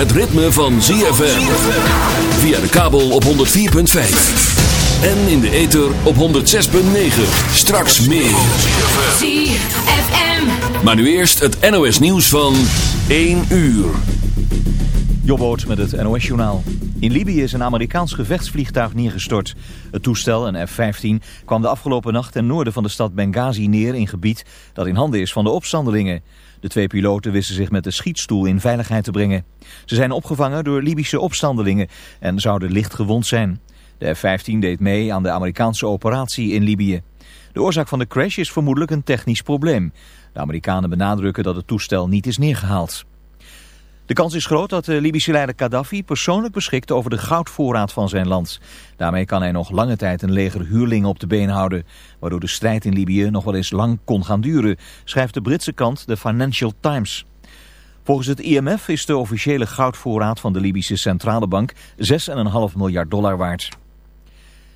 het ritme van ZFM. Via de kabel op 104.5. En in de ether op 106.9. Straks meer. ZFM. Maar nu eerst het NOS nieuws van 1 uur. Jobboot met het NOS-journaal. In Libië is een Amerikaans gevechtsvliegtuig neergestort. Het toestel, een F-15, kwam de afgelopen nacht ten noorden van de stad Benghazi neer in gebied dat in handen is van de opstandelingen. De twee piloten wisten zich met de schietstoel in veiligheid te brengen. Ze zijn opgevangen door Libische opstandelingen en zouden licht gewond zijn. De F-15 deed mee aan de Amerikaanse operatie in Libië. De oorzaak van de crash is vermoedelijk een technisch probleem. De Amerikanen benadrukken dat het toestel niet is neergehaald. De kans is groot dat de Libische leider Gaddafi persoonlijk beschikt over de goudvoorraad van zijn land. Daarmee kan hij nog lange tijd een leger huurlingen op de been houden, waardoor de strijd in Libië nog wel eens lang kon gaan duren, schrijft de Britse krant The Financial Times. Volgens het IMF is de officiële goudvoorraad van de Libische Centrale Bank 6,5 miljard dollar waard.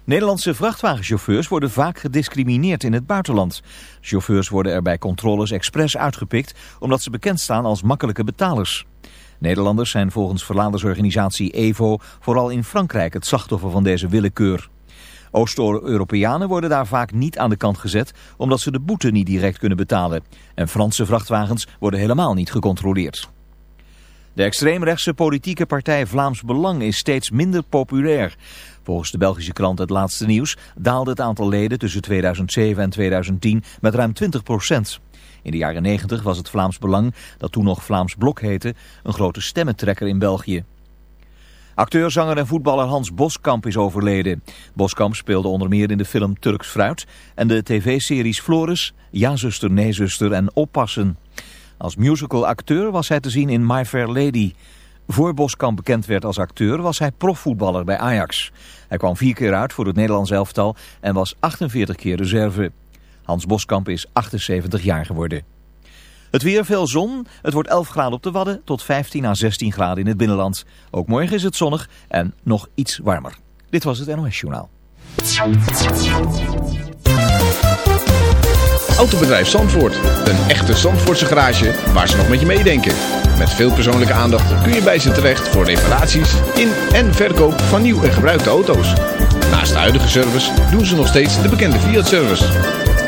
Nederlandse vrachtwagenchauffeurs worden vaak gediscrimineerd in het buitenland. Chauffeurs worden er bij controles expres uitgepikt omdat ze bekend staan als makkelijke betalers. Nederlanders zijn volgens verladersorganisatie EVO vooral in Frankrijk het slachtoffer van deze willekeur. Oost-Europeanen worden daar vaak niet aan de kant gezet omdat ze de boete niet direct kunnen betalen. En Franse vrachtwagens worden helemaal niet gecontroleerd. De extreemrechtse politieke partij Vlaams Belang is steeds minder populair. Volgens de Belgische krant Het Laatste Nieuws daalde het aantal leden tussen 2007 en 2010 met ruim 20 procent. In de jaren 90 was het Vlaams Belang, dat toen nog Vlaams Blok heette, een grote stemmentrekker in België. Acteur, zanger en voetballer Hans Boskamp is overleden. Boskamp speelde onder meer in de film Turks Fruit en de tv-series Floris, Ja zuster, nee zuster en Oppassen. Als musical acteur was hij te zien in My Fair Lady. Voor Boskamp bekend werd als acteur was hij profvoetballer bij Ajax. Hij kwam vier keer uit voor het Nederlands elftal en was 48 keer reserve. Hans Boskamp is 78 jaar geworden. Het weer veel zon. Het wordt 11 graden op de Wadden tot 15 à 16 graden in het binnenland. Ook morgen is het zonnig en nog iets warmer. Dit was het NOS Journaal. Autobedrijf Zandvoort. Een echte Zandvoortse garage waar ze nog met je meedenken. Met veel persoonlijke aandacht kun je bij ze terecht voor reparaties in en verkoop van nieuw en gebruikte auto's. Naast de huidige service doen ze nog steeds de bekende Fiat-service.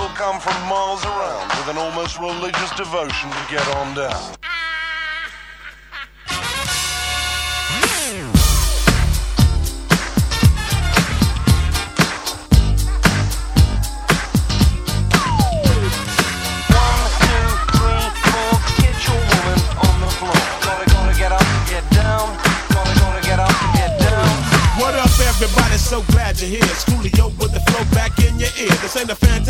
people come from miles around with an almost religious devotion to get on down. What up, everybody? So glad you're here. Schoolio with the flow back in your ear. This ain't a fantastic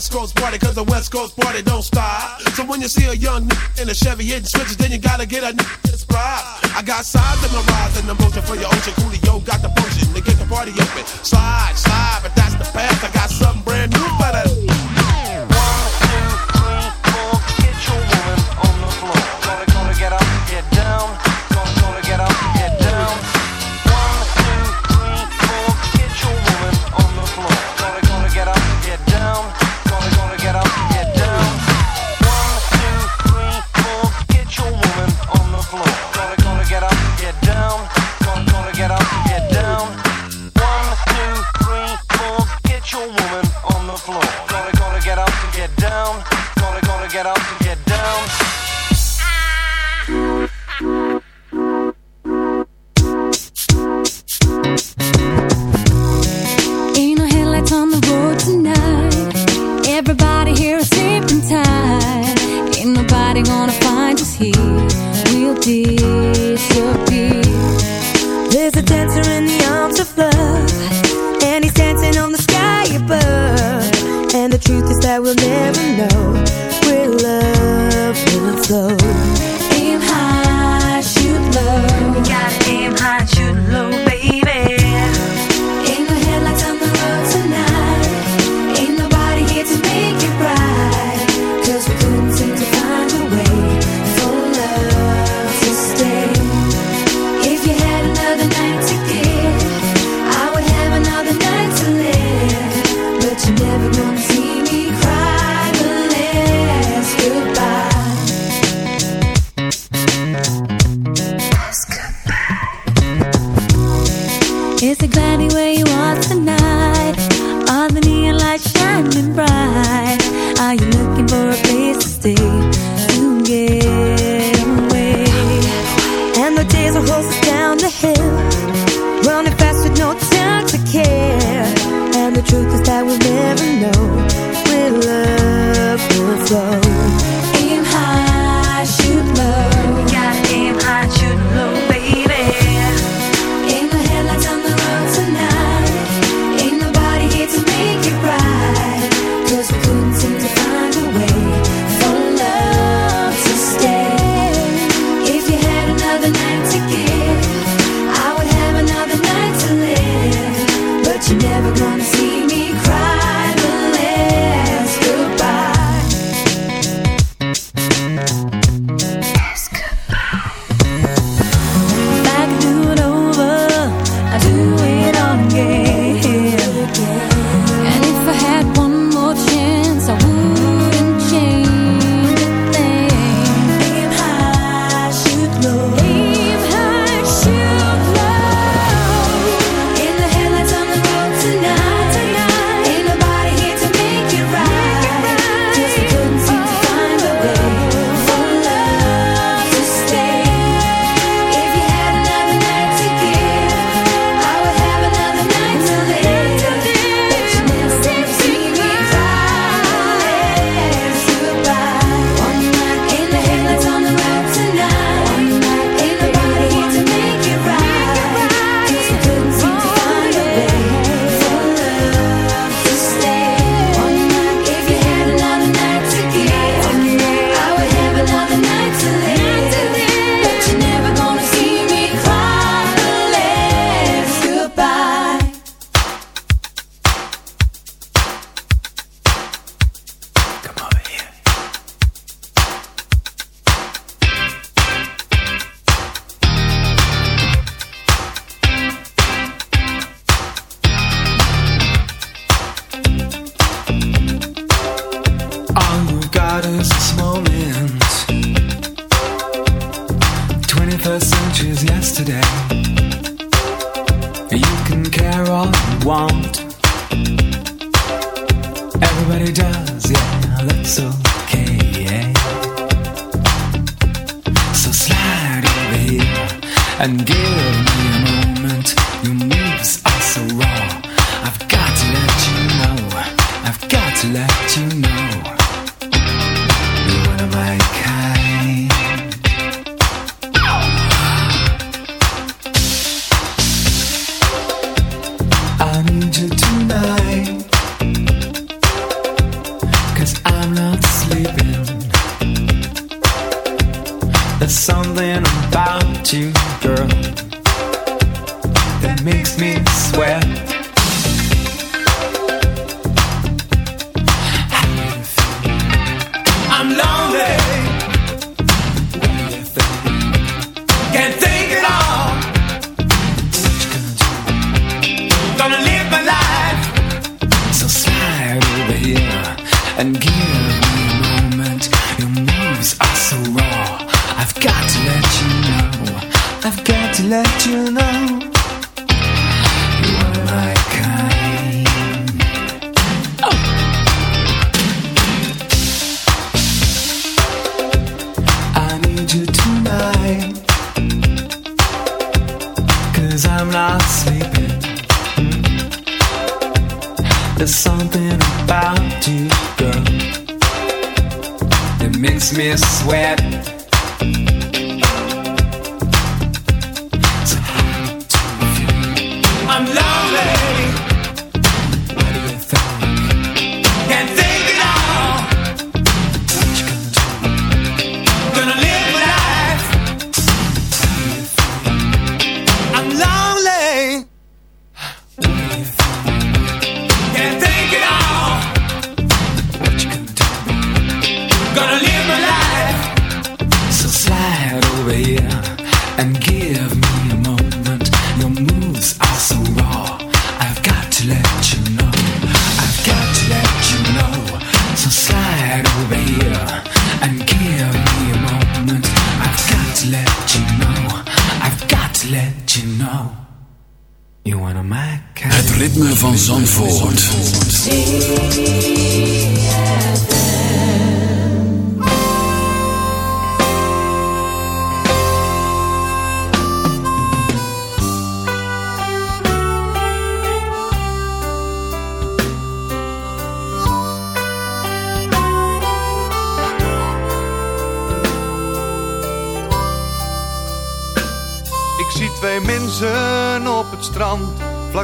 West Coast party, cause the West Coast party don't stop. So when you see a young nigga in a Chevy hitting switches, then you gotta get a nigga. I got sides in my rise and emotion for your ocean. Coolio got the potion to get the party open. Slide, slide, but that's the path. I got something brand new for that. About you, girl, that makes me sweat.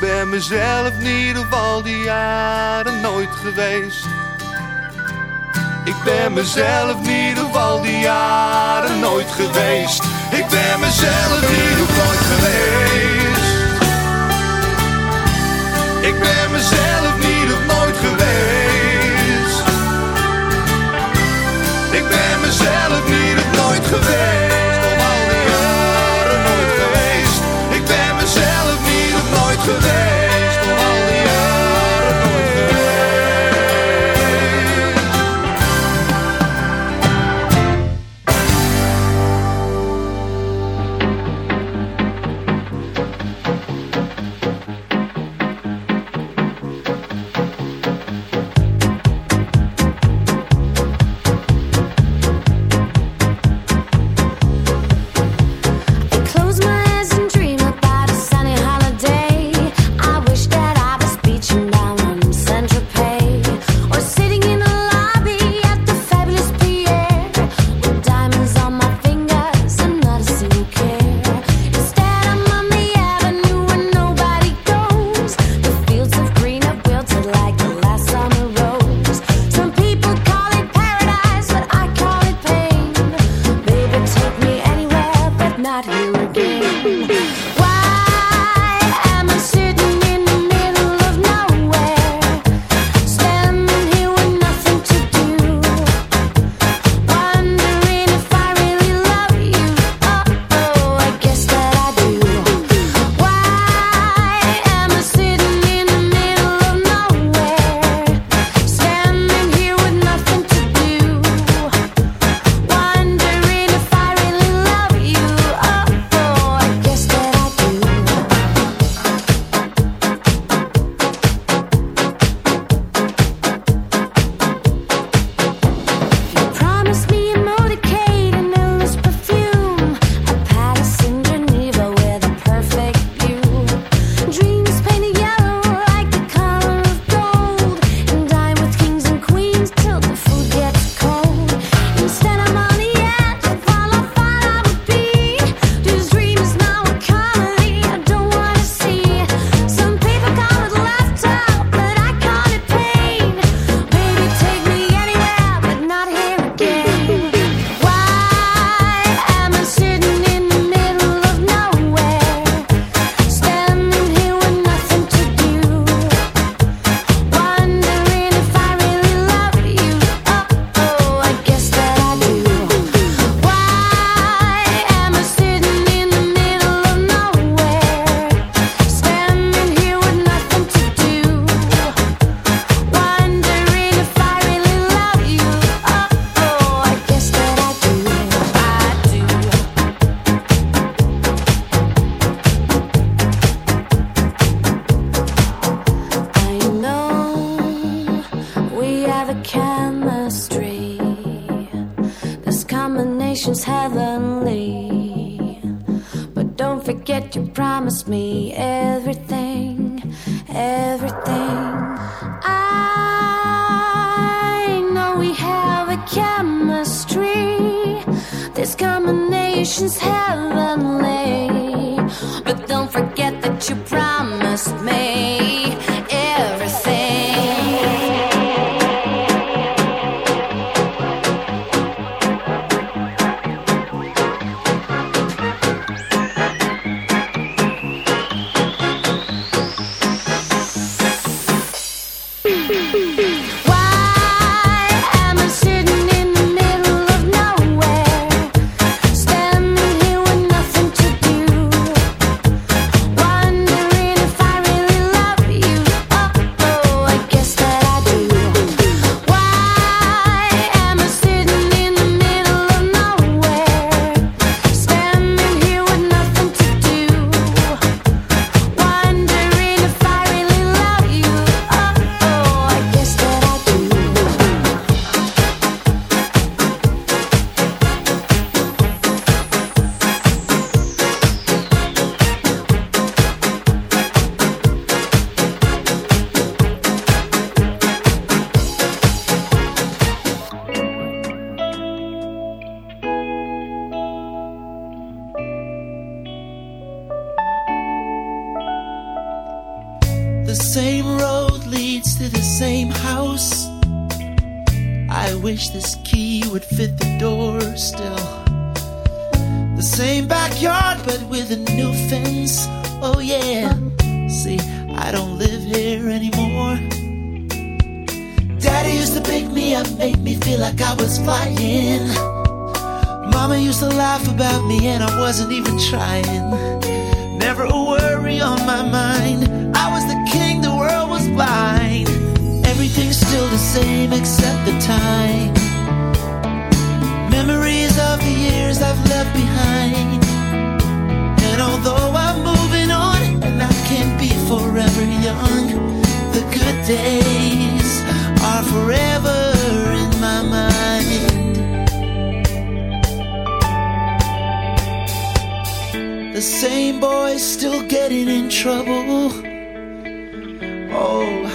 Ik ben mezelf niet ieder geval die jaren nooit geweest. Ik ben mezelf niet ieder geval die jaren nooit geweest. Ik ben mezelf niet of nooit geweest. Ik ben mezelf niet of nooit geweest. Ik ben mezelf niet of nooit geweest.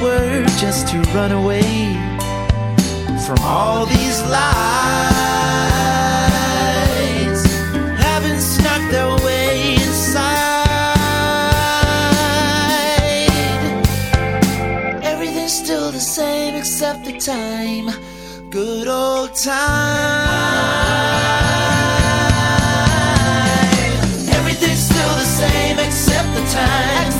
were just to run away from all these lies. Haven't snuck their way inside. Everything's still the same except the time. Good old time. Everything's still the same except the time.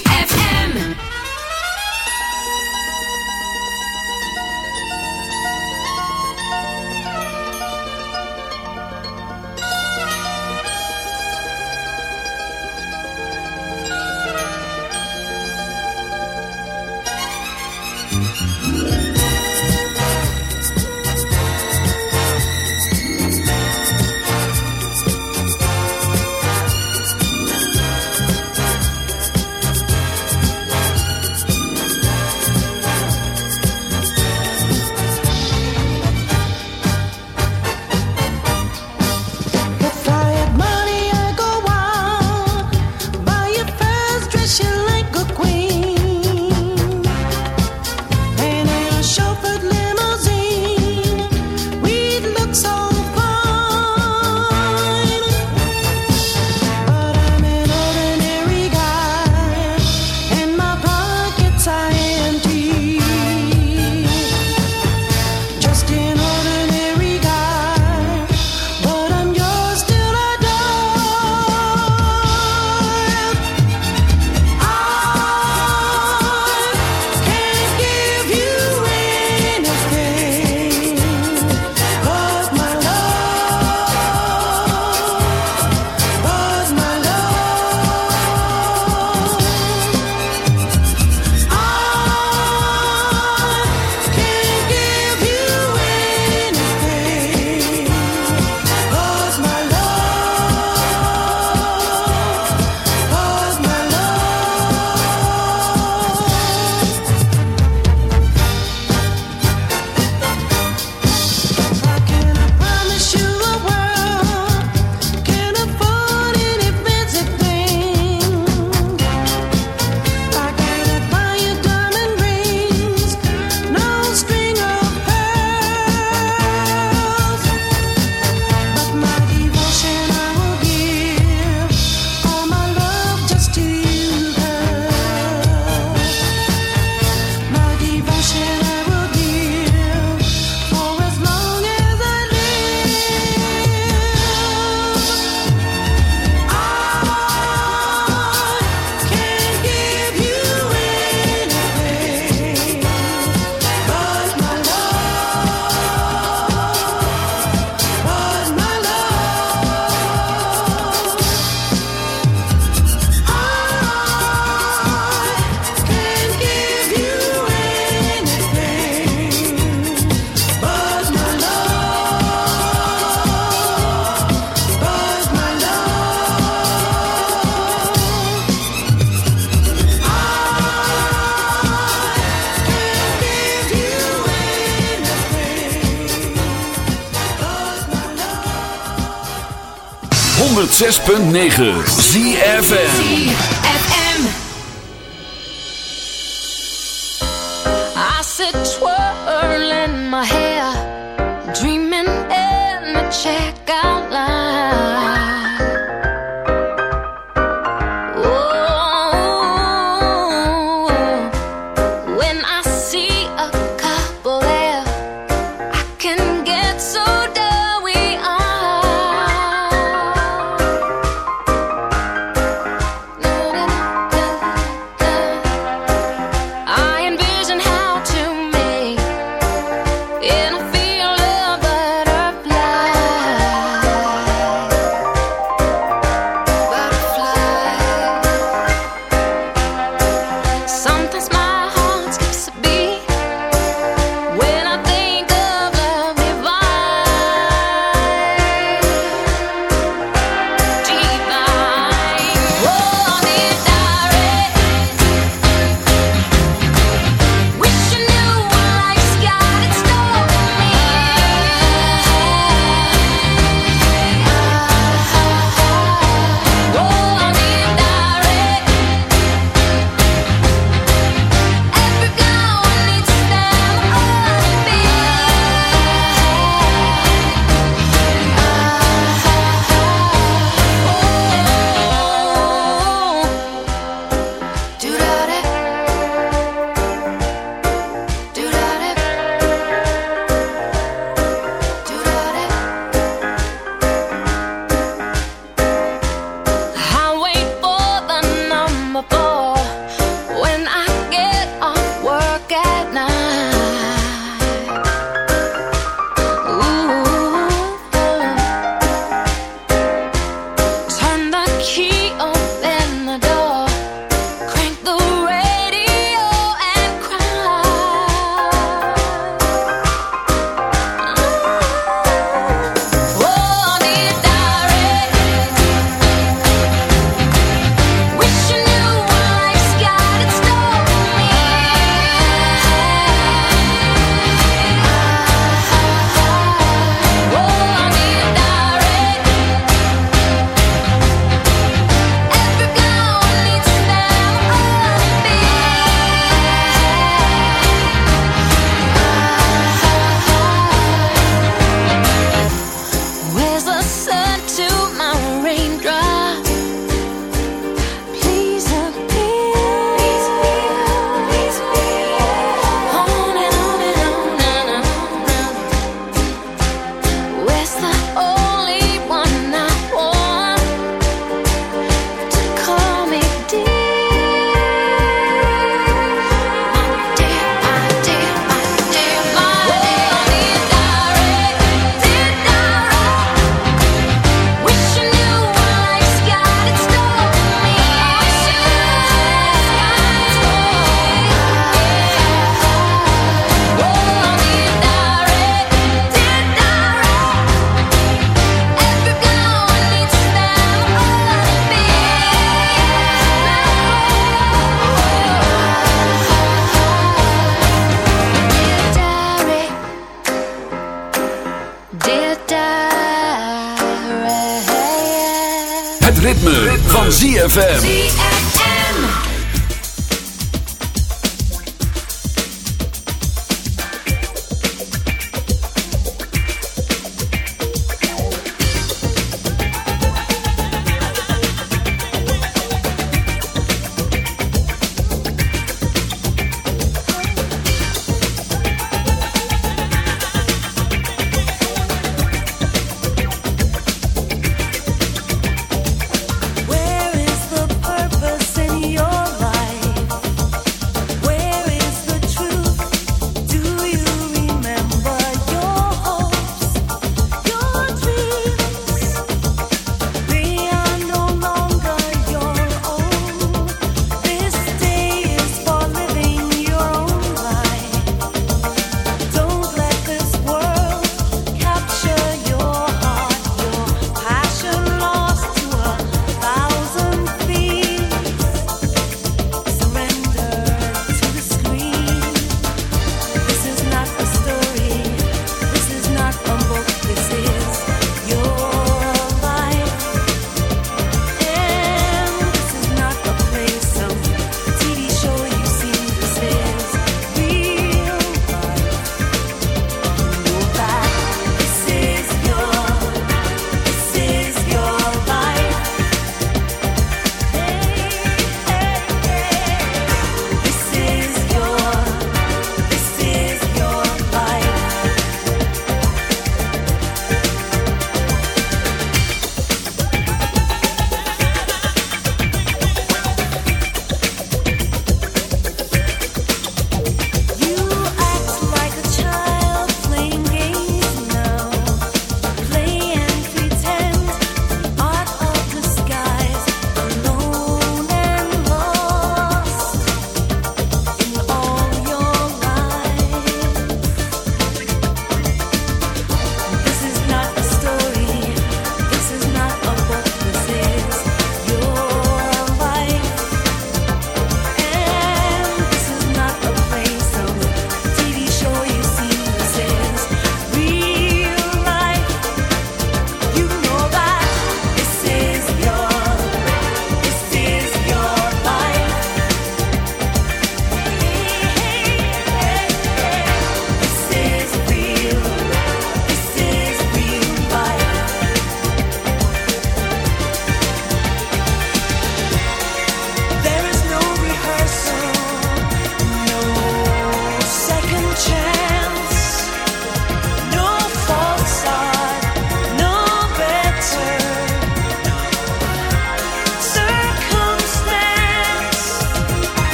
106.9 ZFM. ZFM.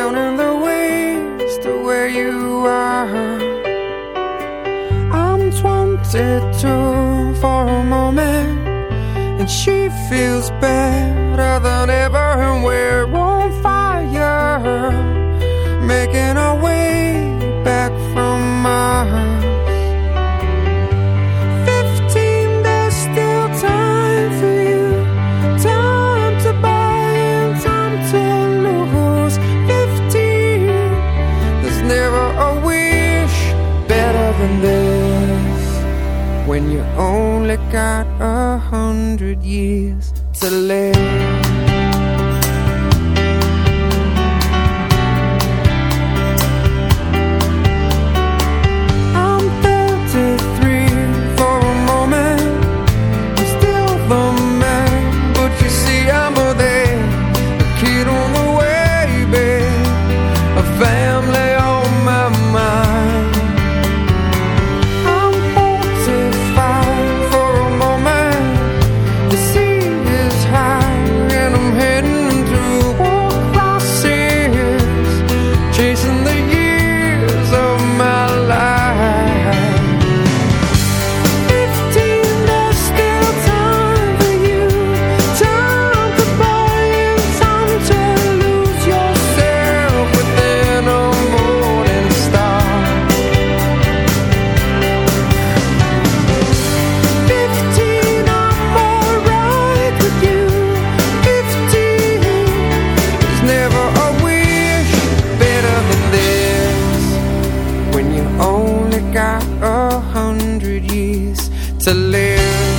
down in the waste, to where you are. I'm wanted to for a moment, and she feels better than ever. And we're only got a hundred years to live.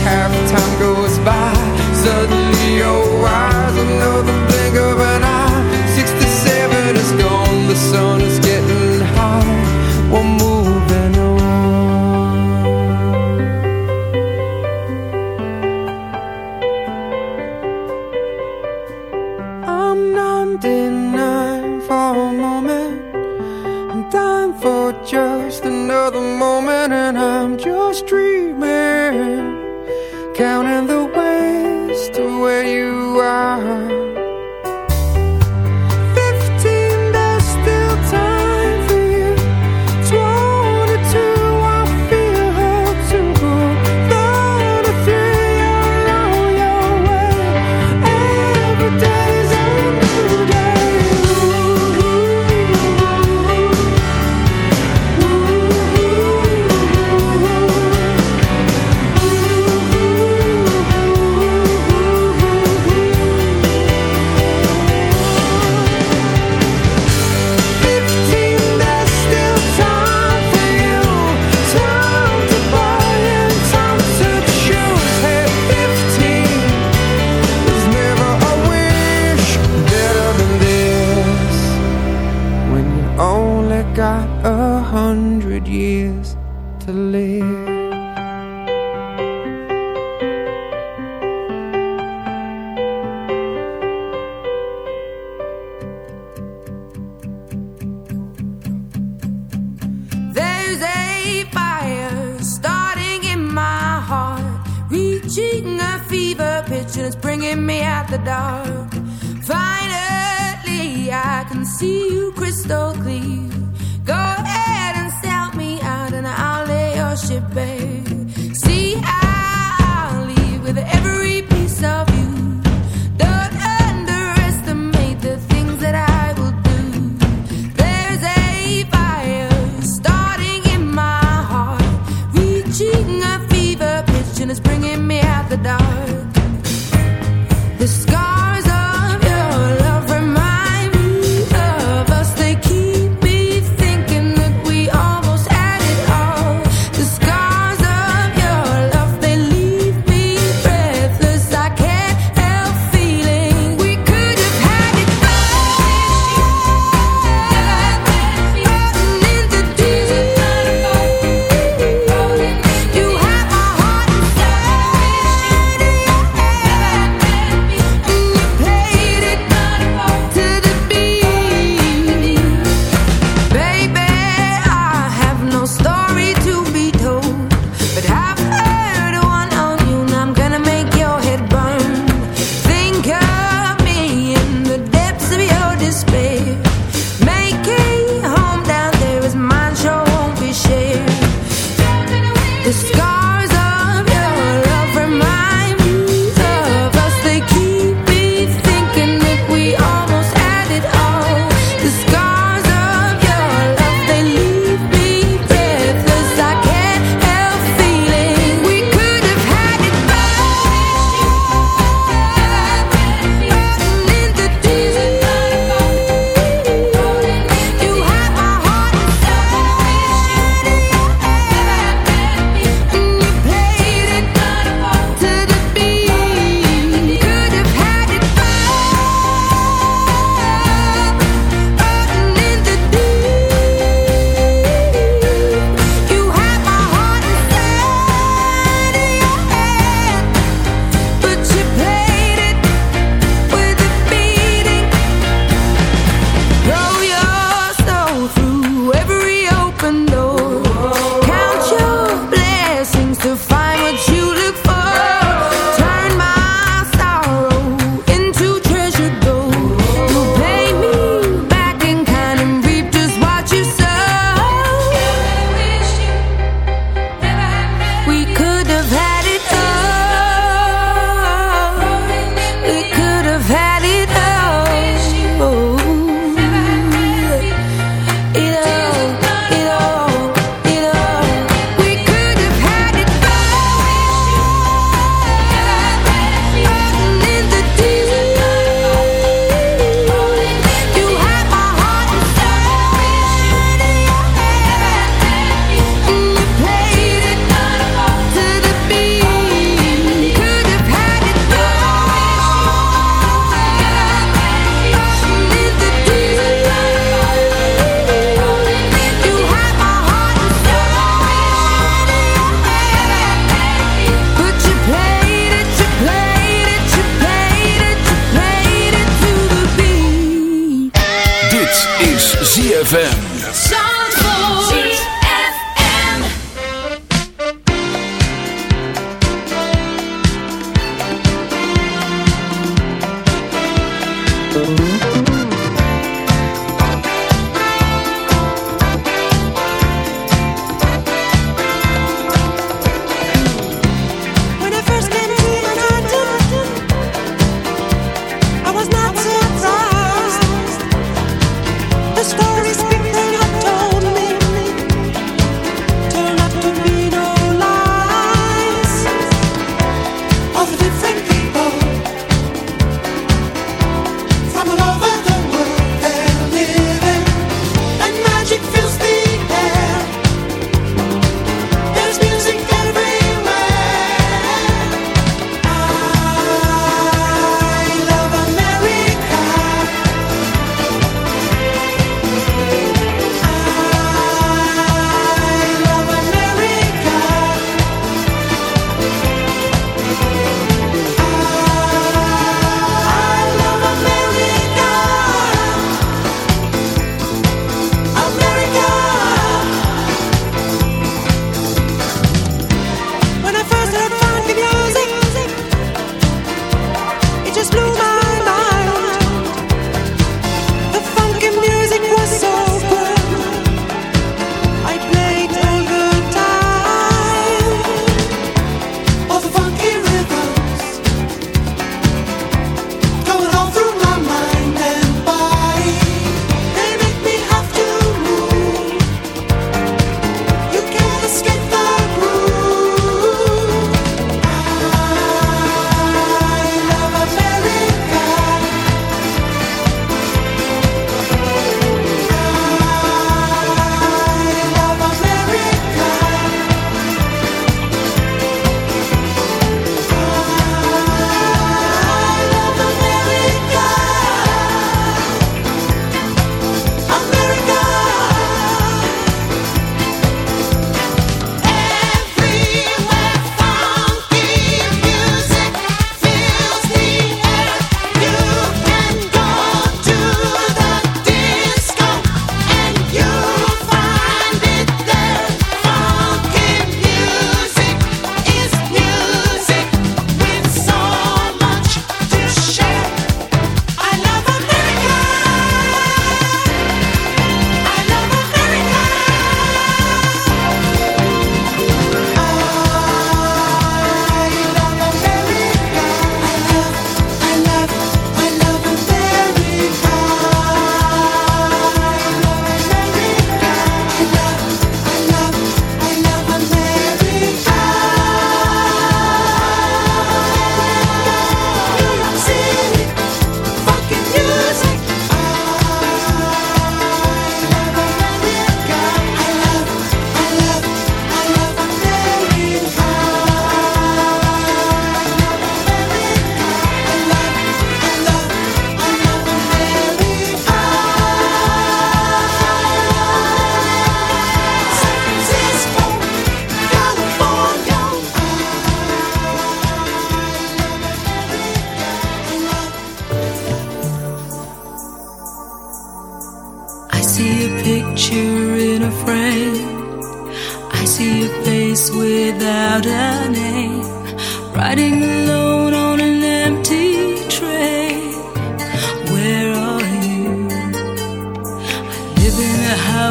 Half Half time goes by. Suddenly your eyes another blink of an